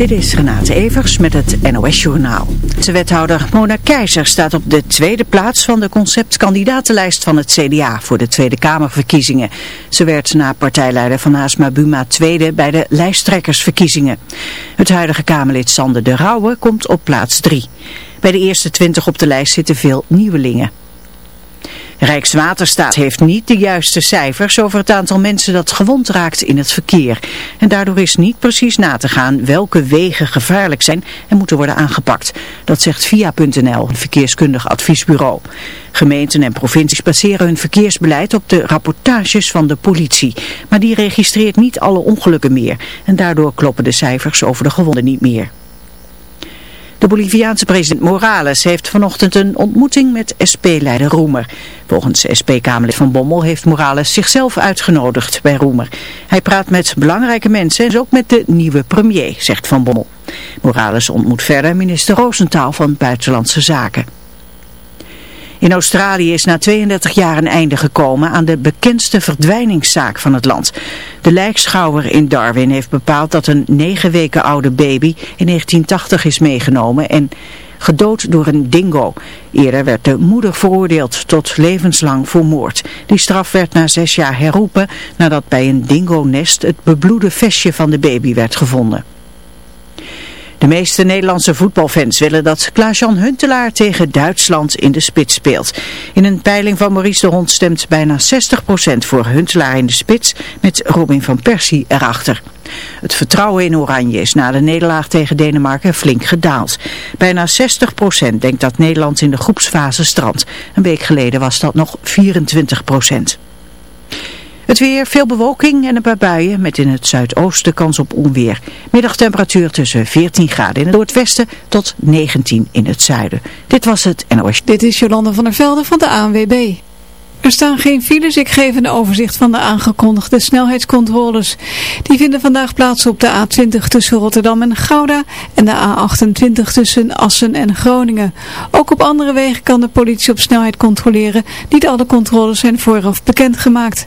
Dit is Renate Evers met het NOS Journaal. De wethouder Mona Keizer staat op de tweede plaats van de conceptkandidatenlijst van het CDA voor de Tweede Kamerverkiezingen. Ze werd na partijleider Van Haasma Buma tweede bij de lijsttrekkersverkiezingen. Het huidige Kamerlid Sander de Rauwe komt op plaats drie. Bij de eerste twintig op de lijst zitten veel nieuwelingen. Rijkswaterstaat heeft niet de juiste cijfers over het aantal mensen dat gewond raakt in het verkeer. En daardoor is niet precies na te gaan welke wegen gevaarlijk zijn en moeten worden aangepakt. Dat zegt Via.nl, een verkeerskundig adviesbureau. Gemeenten en provincies baseren hun verkeersbeleid op de rapportages van de politie. Maar die registreert niet alle ongelukken meer. En daardoor kloppen de cijfers over de gewonden niet meer. De Boliviaanse president Morales heeft vanochtend een ontmoeting met SP-leider Roemer. Volgens SP-Kamerlid Van Bommel heeft Morales zichzelf uitgenodigd bij Roemer. Hij praat met belangrijke mensen en ook met de nieuwe premier, zegt Van Bommel. Morales ontmoet verder minister Roosentaal van Buitenlandse Zaken. In Australië is na 32 jaar een einde gekomen aan de bekendste verdwijningszaak van het land. De lijkschouwer in Darwin heeft bepaald dat een negen weken oude baby in 1980 is meegenomen en gedood door een dingo. Eerder werd de moeder veroordeeld tot levenslang voor moord. Die straf werd na zes jaar herroepen nadat bij een dingo-nest het bebloede vestje van de baby werd gevonden. De meeste Nederlandse voetbalfans willen dat Klaas-Jan Huntelaar tegen Duitsland in de spits speelt. In een peiling van Maurice de Hond stemt bijna 60% voor Huntelaar in de spits met Robin van Persie erachter. Het vertrouwen in Oranje is na de nederlaag tegen Denemarken flink gedaald. Bijna 60% denkt dat Nederland in de groepsfase strandt. Een week geleden was dat nog 24%. Het weer, veel bewolking en een paar buien met in het zuidoosten kans op onweer. Middagtemperatuur tussen 14 graden in het noordwesten tot 19 in het zuiden. Dit was het NOS. Dit is Jolanda van der Velde van de ANWB. Er staan geen files, ik geef een overzicht van de aangekondigde snelheidscontroles. Die vinden vandaag plaats op de A20 tussen Rotterdam en Gouda en de A28 tussen Assen en Groningen. Ook op andere wegen kan de politie op snelheid controleren. Niet alle controles zijn vooraf bekendgemaakt.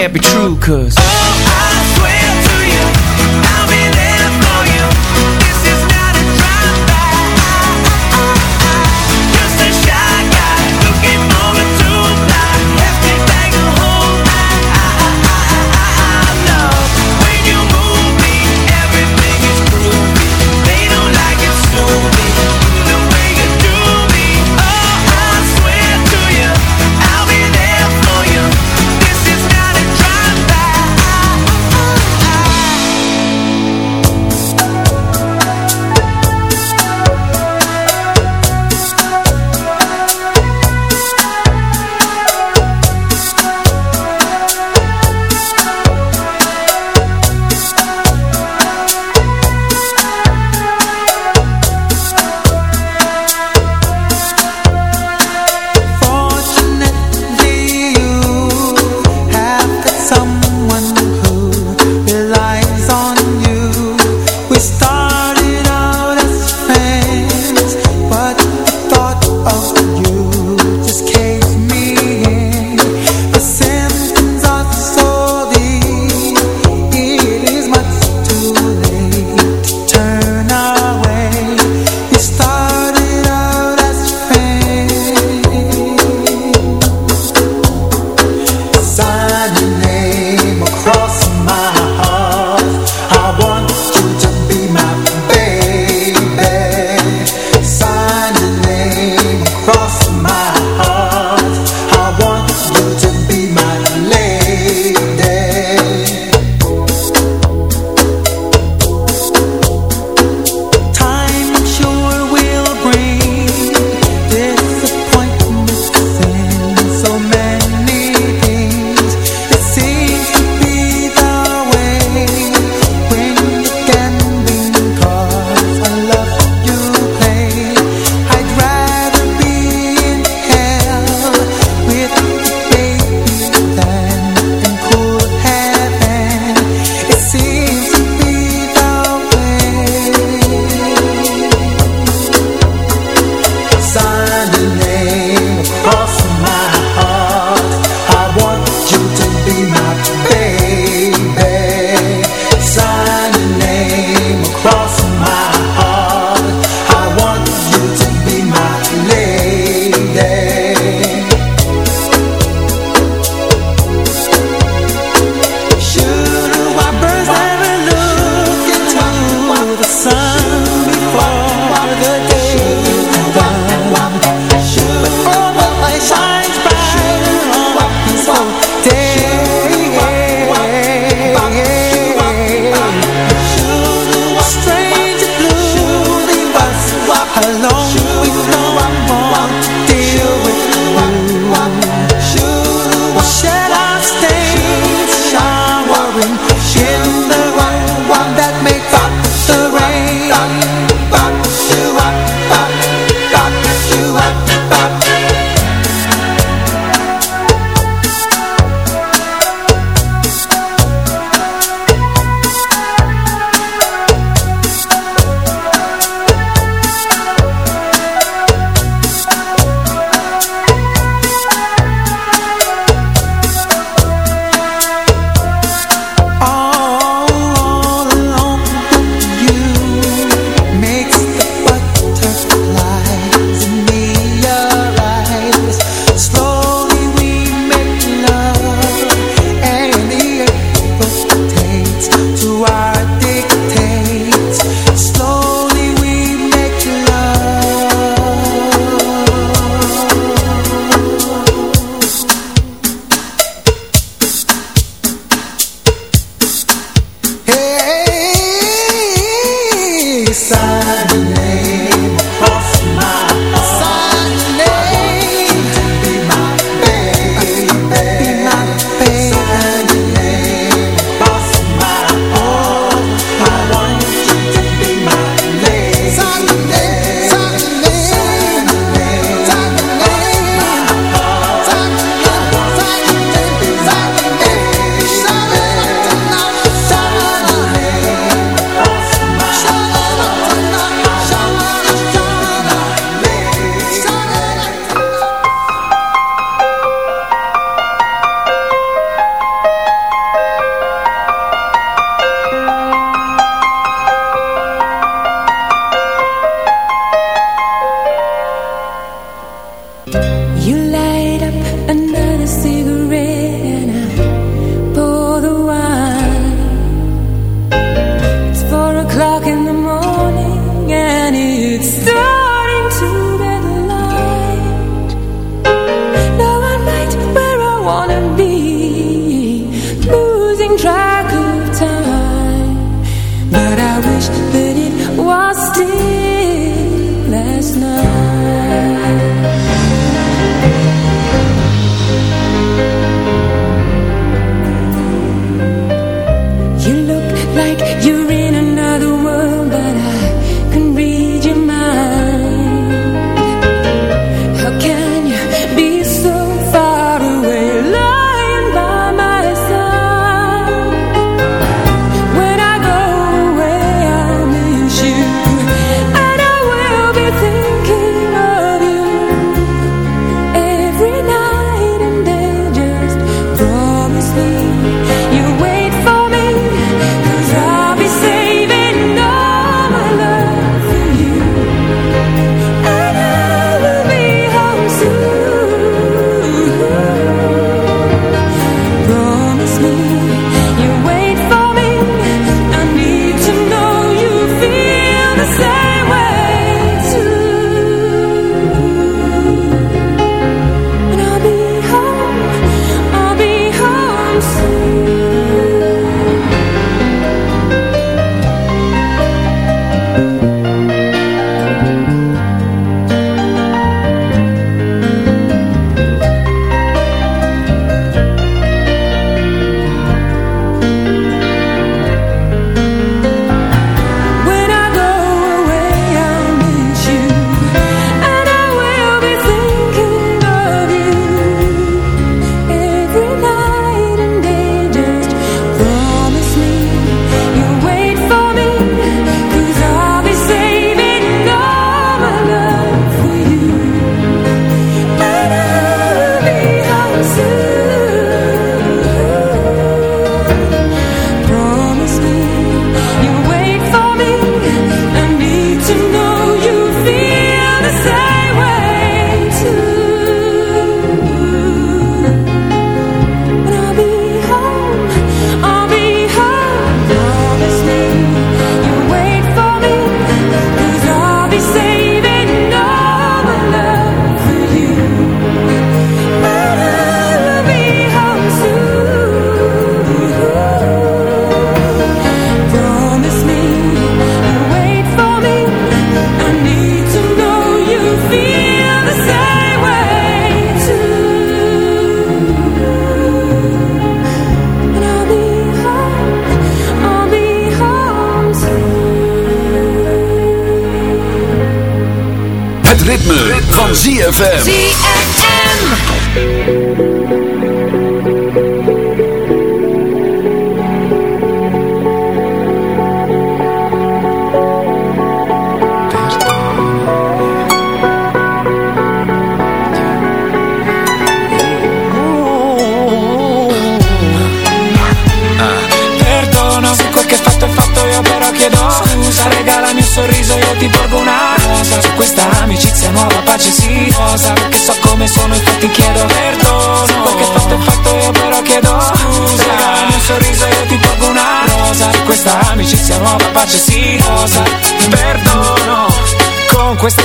Can't be true,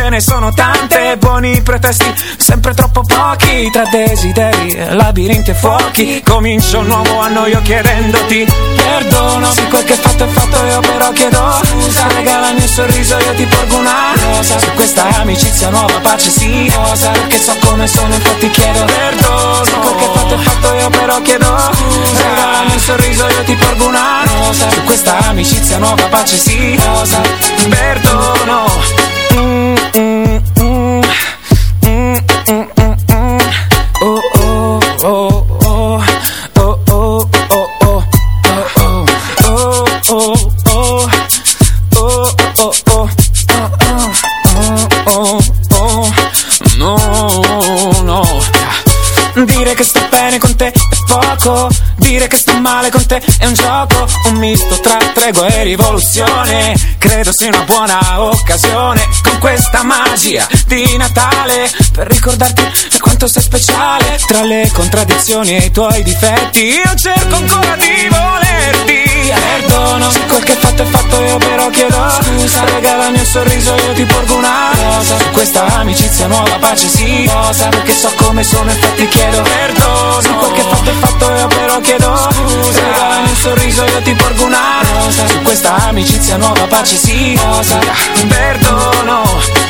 ce ne sono tante Buoni pretesti, sempre troppo pochi Tra desideri, labirinti e fuochi. Comincio un nuovo anno io chiedendoti Perdono Se quel che fatto è fatto io però chiedo Scusa. Regalami un sorriso io ti porgo una rosa. Su questa amicizia nuova pace si osa Perché so come sono infatti chiedo Perdono. Se quel che fatto è fatto io però chiedo Scusa. Regalami un sorriso io ti porgo una rosa. Su questa amicizia nuova pace si osa Perdono Dire che sto bene con te è Dire che sto male con te è un gioco, un misto tra tregua e rivoluzione. Credo sia una buona occasione con questa magia di Natale per ricordarti quanto sei speciale. Tra le contraddizioni e i tuoi difetti, io cerco ancora di volerti. Perdono Se quel che fatto è fatto io però chiedo Scusa Regalami un sorriso io ti porgo una rosa Su questa amicizia nuova pace sì Rosa Perché so come sono infatti chiedo Perdono Se quel che fatto è fatto io però chiedo Scusa Regalami un sorriso io ti porgo una rosa. Su questa amicizia nuova pace sì Rosa. Perdono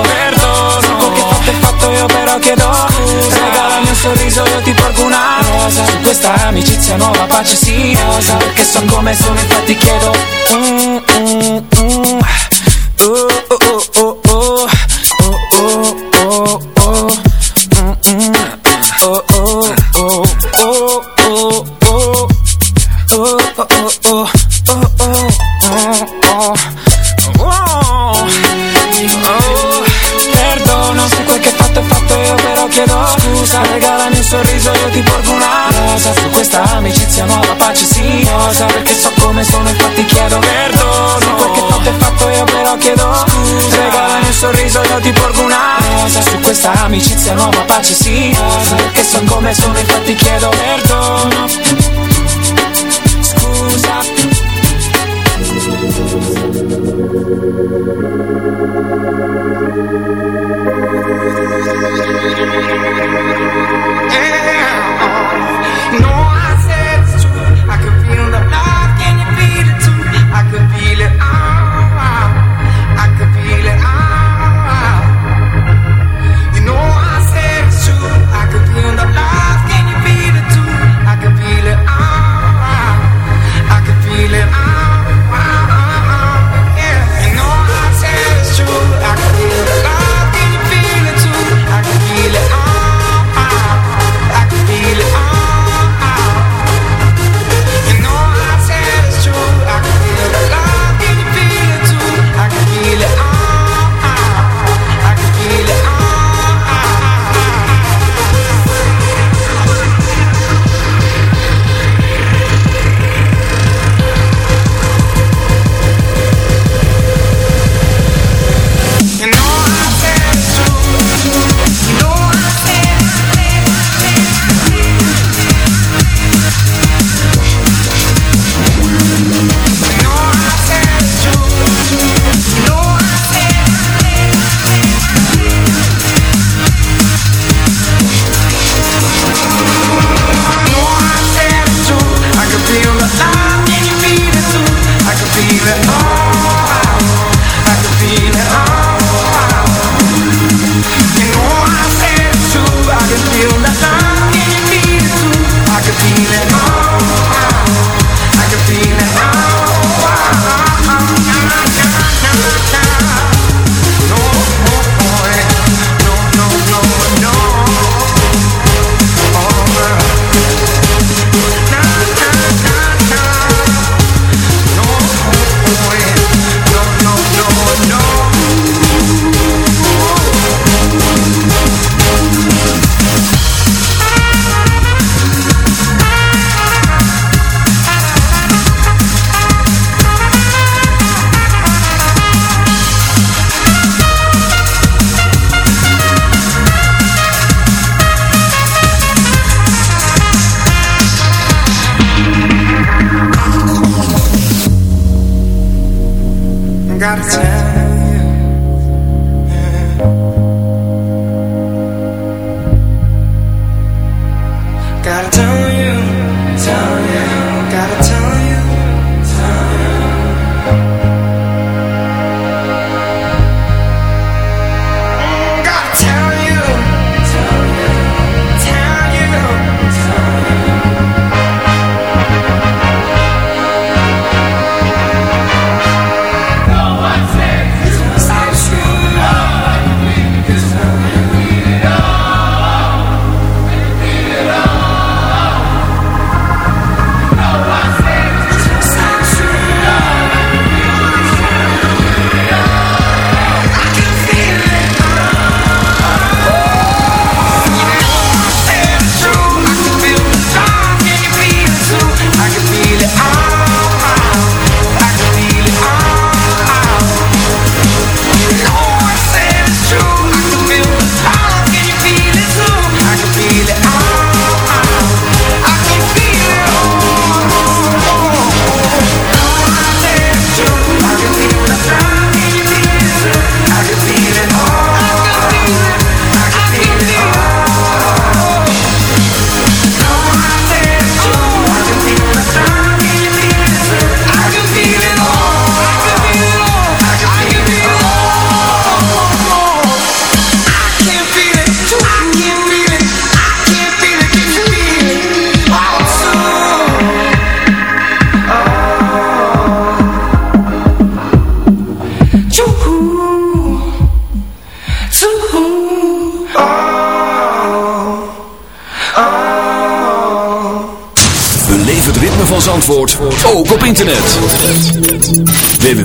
perdono. Se quel che fatto è fatto io però chiedo Scusa Regalami un sorriso io ti porgo una rosa. Su questa amicizia nuova pace sì osa Perché so come sono infatti chiedo. Mm, mm, mm.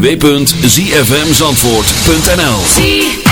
www.zfmzandvoort.nl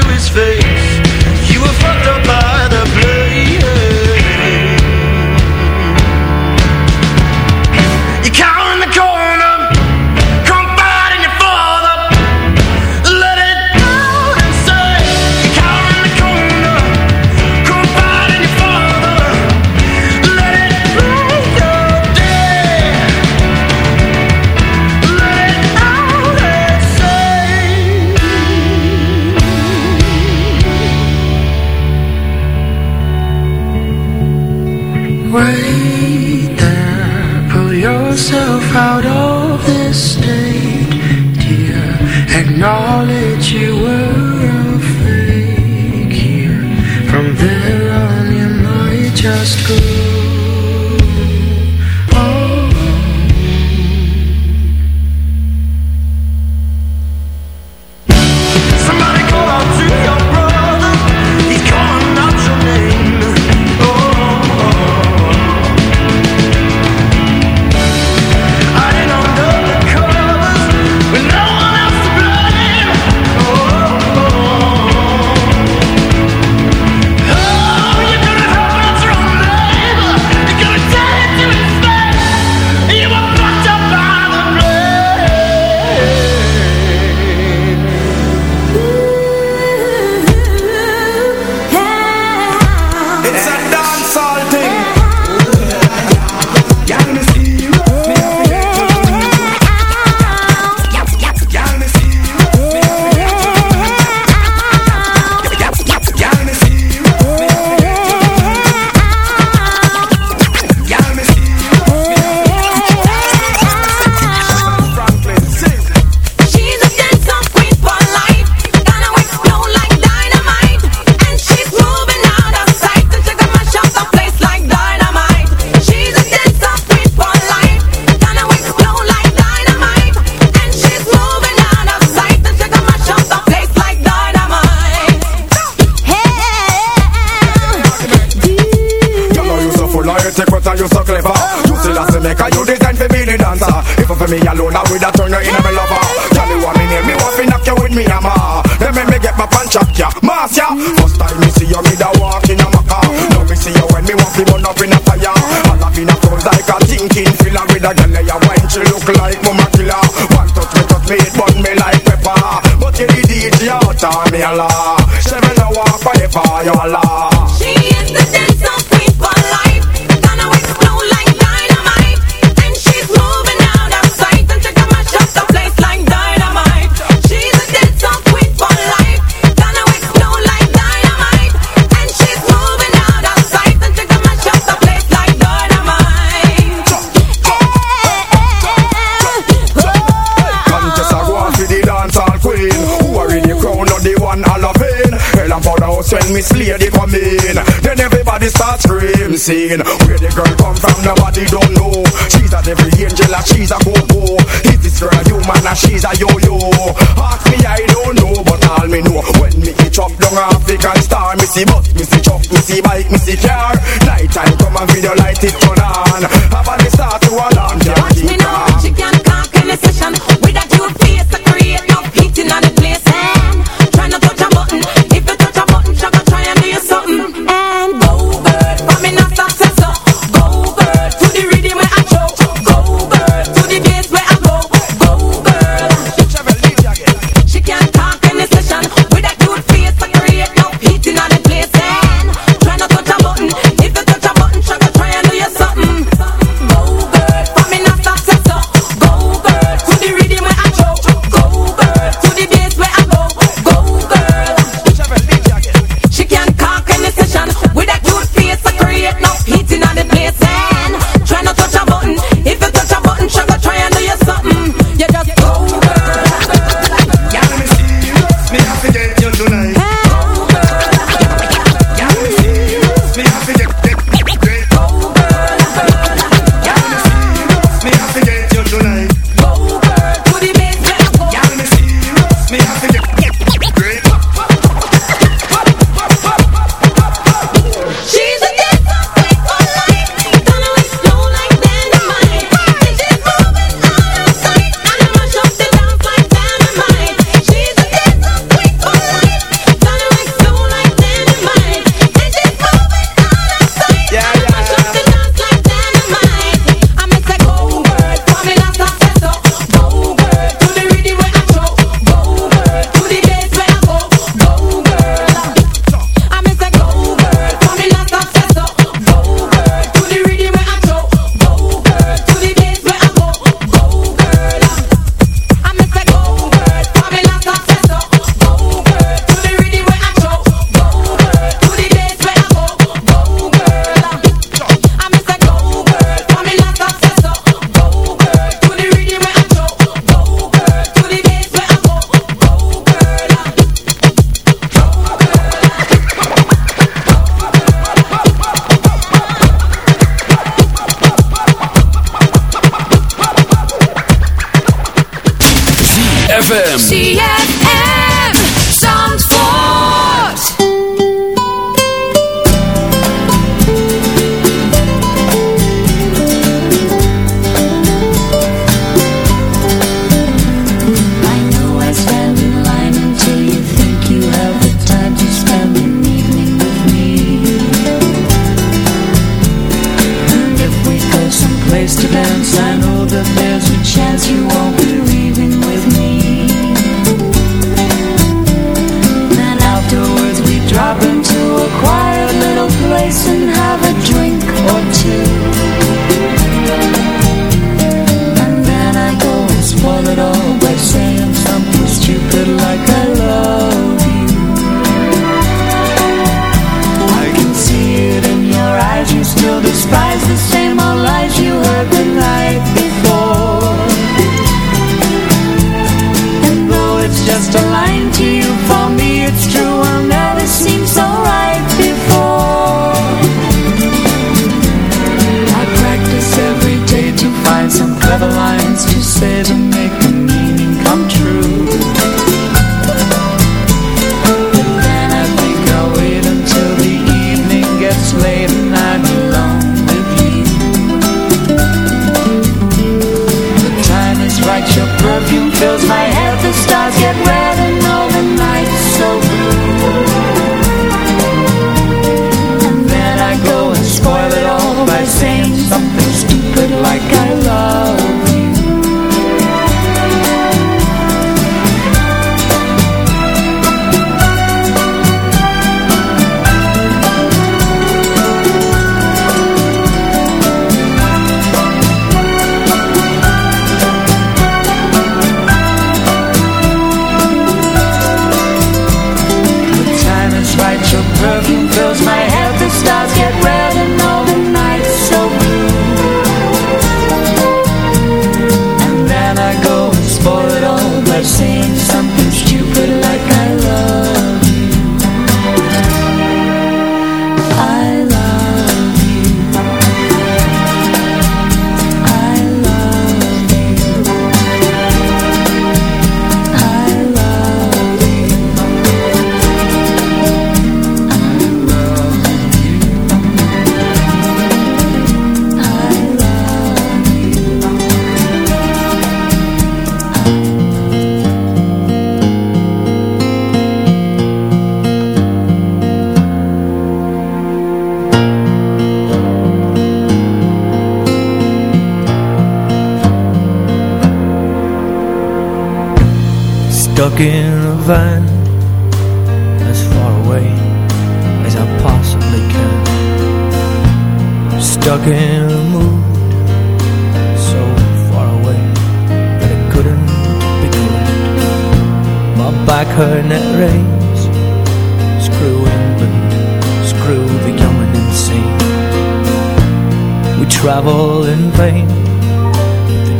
to his face. You were fucked up by singing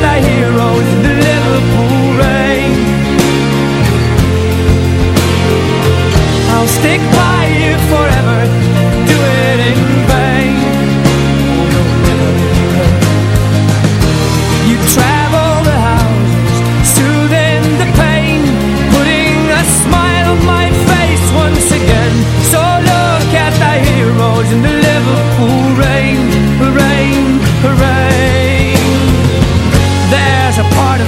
like in the Liverpool rain I'll stick by you forever Do it in vain. You travel the Soothing the pain Putting a smile on my face once again. So look at in the Liverpool rain Rain, rain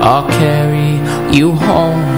I'll carry you home.